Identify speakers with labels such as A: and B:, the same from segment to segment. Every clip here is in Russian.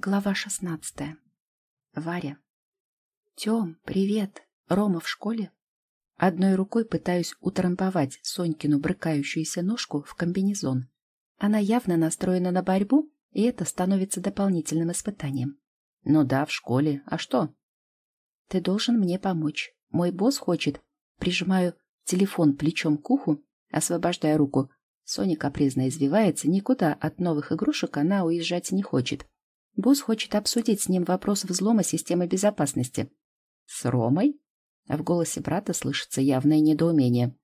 A: Глава шестнадцатая. Варя. Тём, привет. Рома в школе? Одной рукой пытаюсь утрамбовать Сонькину брыкающуюся ножку в комбинезон. Она явно настроена на борьбу, и это становится дополнительным испытанием. Ну да, в школе. А что? Ты должен мне помочь. Мой босс хочет. Прижимаю телефон плечом к уху, освобождая руку. Соня капризно извивается, никуда от новых игрушек она уезжать не хочет. Босс хочет обсудить с ним вопрос взлома системы безопасности. С Ромой? В голосе брата слышится явное недоумение.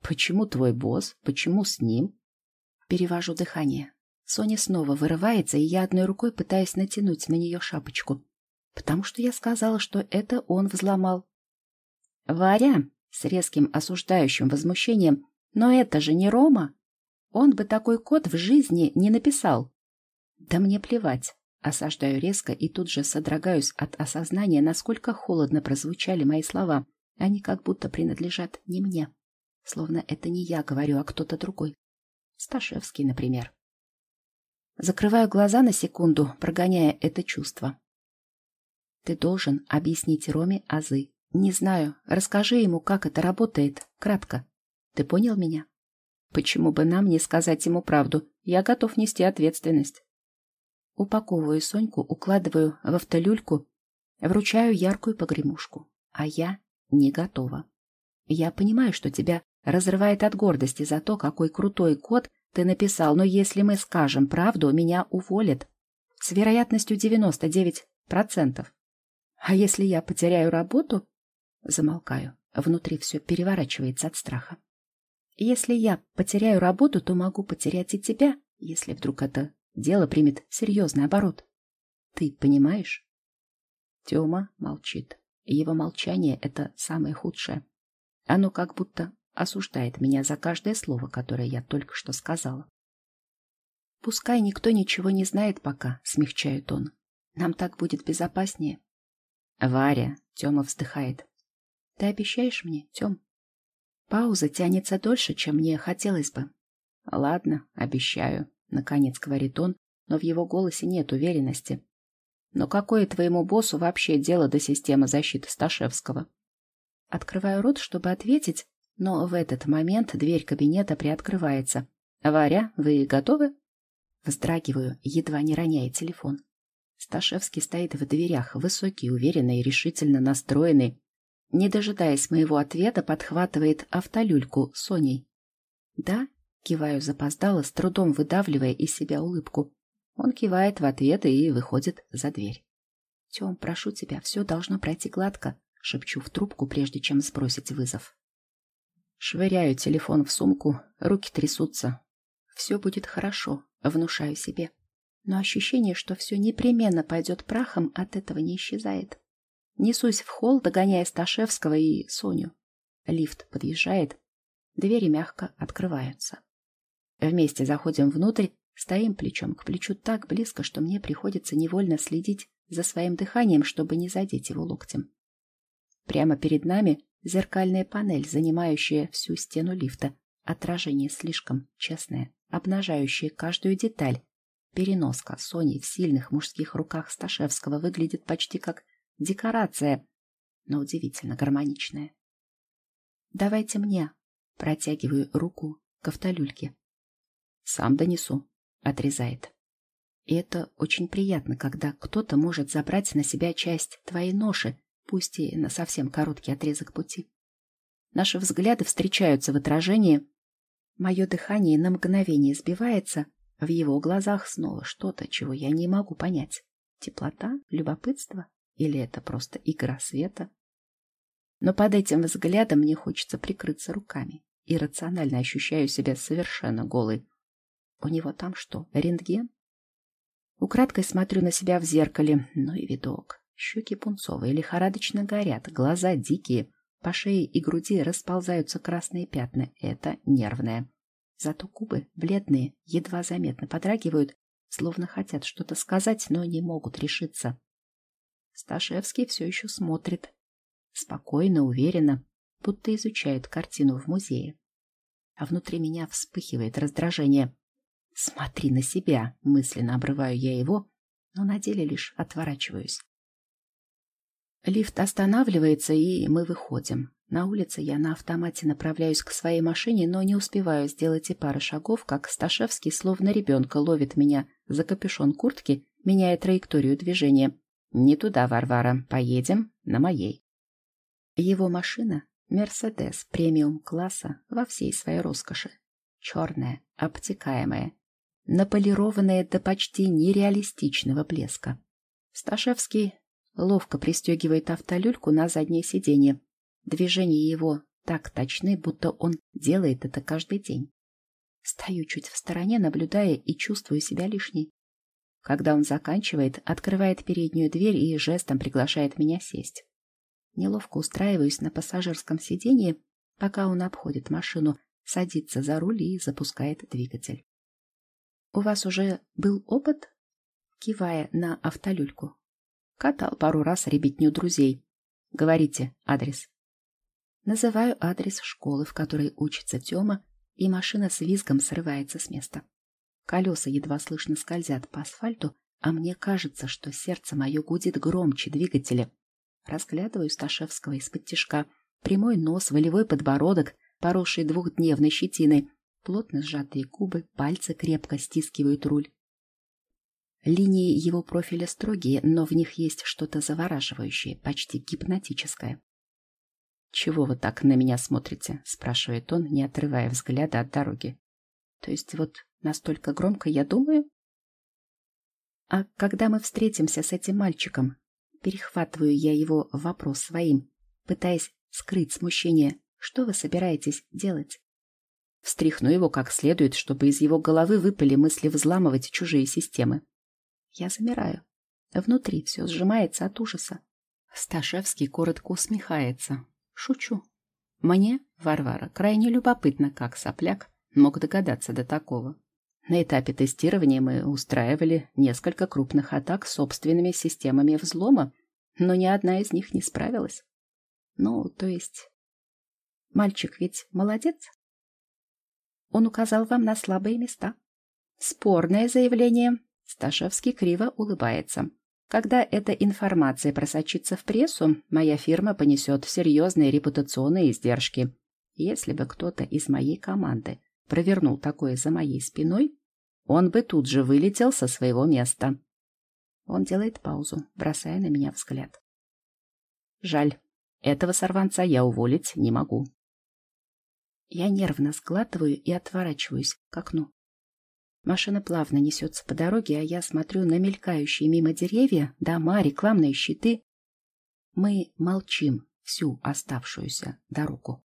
A: Почему твой босс? Почему с ним? Перевожу дыхание. Соня снова вырывается, и я одной рукой пытаюсь натянуть на нее шапочку. Потому что я сказала, что это он взломал. Варя, с резким осуждающим возмущением, но это же не Рома. Он бы такой код в жизни не написал. Да мне плевать. Осаждаю резко и тут же содрогаюсь от осознания, насколько холодно прозвучали мои слова. Они как будто принадлежат не мне. Словно это не я говорю, а кто-то другой. Сташевский, например. Закрываю глаза на секунду, прогоняя это чувство. Ты должен объяснить Роме азы. Не знаю, расскажи ему, как это работает, кратко. Ты понял меня? Почему бы нам не сказать ему правду? Я готов нести ответственность. Упаковываю Соньку, укладываю в автолюльку, вручаю яркую погремушку. А я не готова. Я понимаю, что тебя разрывает от гордости за то, какой крутой код ты написал, но если мы скажем правду, меня уволят. С вероятностью 99%. А если я потеряю работу? Замолкаю. Внутри все переворачивается от страха. Если я потеряю работу, то могу потерять и тебя, если вдруг это дело примет серьезный оборот. Ты понимаешь? Тёма молчит. Его молчание — это самое худшее. Оно как будто осуждает меня за каждое слово, которое я только что сказала. «Пускай никто ничего не знает пока», — смягчает он. «Нам так будет безопаснее». «Варя», — Тёма вздыхает. «Ты обещаешь мне, Тём?» Пауза тянется дольше, чем мне хотелось бы. «Ладно, обещаю», — наконец говорит он, но в его голосе нет уверенности. «Но какое твоему боссу вообще дело до системы защиты Сташевского?» Открываю рот, чтобы ответить, но в этот момент дверь кабинета приоткрывается. «Варя, вы готовы?» Вздрагиваю, едва не роняя телефон. Сташевский стоит в дверях, высокий, уверенный, решительно настроенный, не дожидаясь моего ответа, подхватывает автолюльку Соней. «Да?» — киваю запоздало, с трудом выдавливая из себя улыбку. Он кивает в ответ и выходит за дверь. «Тем, прошу тебя, все должно пройти гладко», — шепчу в трубку, прежде чем сбросить вызов. Швыряю телефон в сумку, руки трясутся. «Все будет хорошо», — внушаю себе. Но ощущение, что все непременно пойдет прахом, от этого не исчезает. Несусь в холл, догоняя Сташевского и Соню. Лифт подъезжает, двери мягко открываются. Вместе заходим внутрь, стоим плечом к плечу так близко, что мне приходится невольно следить за своим дыханием, чтобы не задеть его локтем. Прямо перед нами зеркальная панель, занимающая всю стену лифта. Отражение слишком честное, обнажающее каждую деталь. Переноска Сони в сильных мужских руках Сташевского выглядит почти как Декорация, но удивительно гармоничная. «Давайте мне», — протягиваю руку к автолюльке. «Сам донесу», — отрезает. И это очень приятно, когда кто-то может забрать на себя часть твоей ноши, пусть и на совсем короткий отрезок пути. Наши взгляды встречаются в отражении. Мое дыхание на мгновение сбивается, в его глазах снова что-то, чего я не могу понять. Теплота? Любопытство? Или это просто игра света? Но под этим взглядом мне хочется прикрыться руками. и рационально ощущаю себя совершенно голой. У него там что, рентген? Украдкой смотрю на себя в зеркале. Ну и видок. Щеки пунцовые, лихорадочно горят, глаза дикие. По шее и груди расползаются красные пятна. Это нервное. Зато губы, бледные, едва заметно подрагивают, словно хотят что-то сказать, но не могут решиться. Сташевский все еще смотрит. Спокойно, уверенно, будто изучает картину в музее. А внутри меня вспыхивает раздражение. «Смотри на себя!» — мысленно обрываю я его, но на деле лишь отворачиваюсь. Лифт останавливается, и мы выходим. На улице я на автомате направляюсь к своей машине, но не успеваю сделать и пары шагов, как Сташевский, словно ребенка, ловит меня за капюшон куртки, меняя траекторию движения. «Не туда, Варвара. Поедем на моей». Его машина — Мерседес премиум-класса во всей своей роскоши. Черная, обтекаемая, наполированная до почти нереалистичного блеска. Сташевский ловко пристегивает автолюльку на заднее сиденье. Движения его так точны, будто он делает это каждый день. Стою чуть в стороне, наблюдая и чувствую себя лишней. Когда он заканчивает, открывает переднюю дверь и жестом приглашает меня сесть. Неловко устраиваюсь на пассажирском сиденье, пока он обходит машину, садится за руль и запускает двигатель. «У вас уже был опыт?» Кивая на автолюльку. Катал пару раз ребятню друзей. Говорите адрес. Называю адрес школы, в которой учится Тёма, и машина с визгом срывается с места. Колеса едва слышно скользят по асфальту, а мне кажется, что сердце мое гудит громче двигателя. Разглядываю Сташевского из-под тишка. Прямой нос, волевой подбородок, поросший двухдневной щетиной, плотно сжатые губы, пальцы крепко стискивают руль. Линии его профиля строгие, но в них есть что-то завораживающее, почти гипнотическое. «Чего вы так на меня смотрите?» — спрашивает он, не отрывая взгляда от дороги. «То есть вот настолько громко я думаю?» «А когда мы встретимся с этим мальчиком?» Перехватываю я его вопрос своим, пытаясь скрыть смущение. «Что вы собираетесь делать?» Встряхну его как следует, чтобы из его головы выпали мысли взламывать чужие системы. Я замираю. Внутри все сжимается от ужаса. Сташевский коротко усмехается. Шучу. Мне, Варвара, крайне любопытно, как сопляк мог догадаться до такого. На этапе тестирования мы устраивали несколько крупных атак собственными системами взлома, но ни одна из них не справилась. Ну, то есть... Мальчик ведь молодец. Он указал вам на слабые места. Спорное заявление, Сташевский криво улыбается. Когда эта информация просочится в прессу, моя фирма понесет серьезные репутационные издержки. Если бы кто-то из моей команды провернул такое за моей спиной, он бы тут же вылетел со своего места. Он делает паузу, бросая на меня взгляд. Жаль, этого сорванца я уволить не могу. Я нервно сглатываю и отворачиваюсь к окну. Машина плавно несется по дороге, а я смотрю на мелькающие мимо деревья, дома, рекламные щиты. Мы молчим всю оставшуюся дорогу.